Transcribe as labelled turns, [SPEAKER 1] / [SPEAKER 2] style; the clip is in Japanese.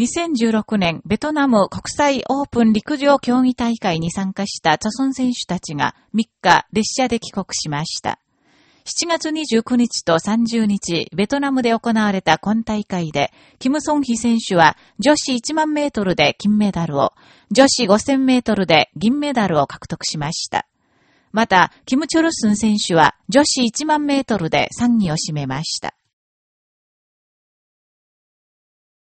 [SPEAKER 1] 2016年ベトナム国際オープン陸上競技大会に参加した著村選手たちが3日列車で帰国しました。7月29日と30日、ベトナムで行われた今大会で、キム・ソンヒ選手は女子1万メートルで金メダルを、女子5000メートルで銀メダルを獲得しました。また、キム・チョルスン選手は女子1万メートルで3位を占めました。